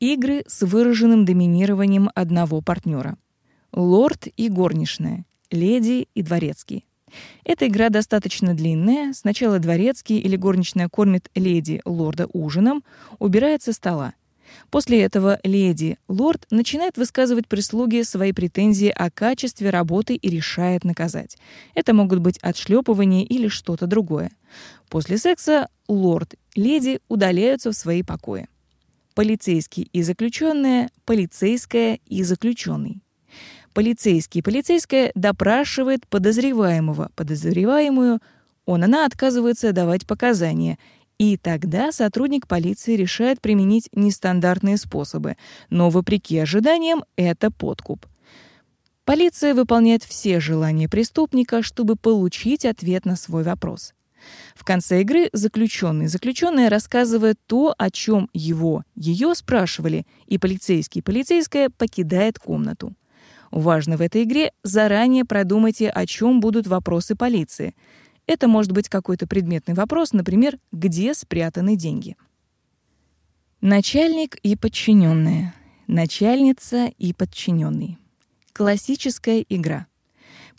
Игры с выраженным доминированием одного партнера. Лорд и горничная, леди и дворецкий. Эта игра достаточно длинная. Сначала дворецкий или горничная кормит леди лорда ужином, убирает со стола. После этого леди лорд начинает высказывать прислуге свои претензии о качестве работы и решает наказать. Это могут быть отшлепывания или что-то другое. После секса лорд, леди удаляются в свои покои полицейский и заключенная, полицейская и заключенный. Полицейский и полицейская допрашивает подозреваемого, подозреваемую, он она отказывается давать показания, и тогда сотрудник полиции решает применить нестандартные способы, но вопреки ожиданиям это подкуп. Полиция выполняет все желания преступника, чтобы получить ответ на свой вопрос. В конце игры заключенный, заключенная рассказывает то, о чем его, ее спрашивали, и полицейский, полицейская покидает комнату. Важно в этой игре заранее продумайте, о чем будут вопросы полиции. Это может быть какой-то предметный вопрос, например, где спрятаны деньги. Начальник и подчиненные. Начальница и подчиненный. Классическая игра.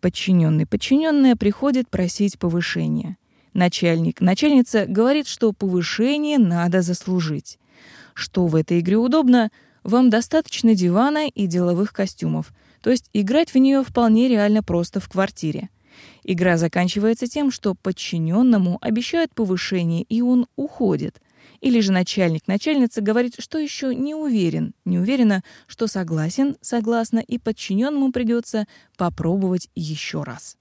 Подчиненный, подчиненная приходит просить повышения. Начальник, начальница говорит, что повышение надо заслужить. Что в этой игре удобно? Вам достаточно дивана и деловых костюмов. То есть играть в нее вполне реально просто в квартире. Игра заканчивается тем, что подчиненному обещают повышение, и он уходит. Или же начальник, начальница говорит, что еще не уверен, не уверена, что согласен, согласна, и подчиненному придется попробовать еще раз.